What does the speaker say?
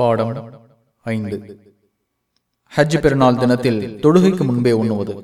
பாடம் ஐந்து. ஹஜ் பெருநாள் தினத்தில் தொழுகைக்கு முன்பே உண்ணுவது.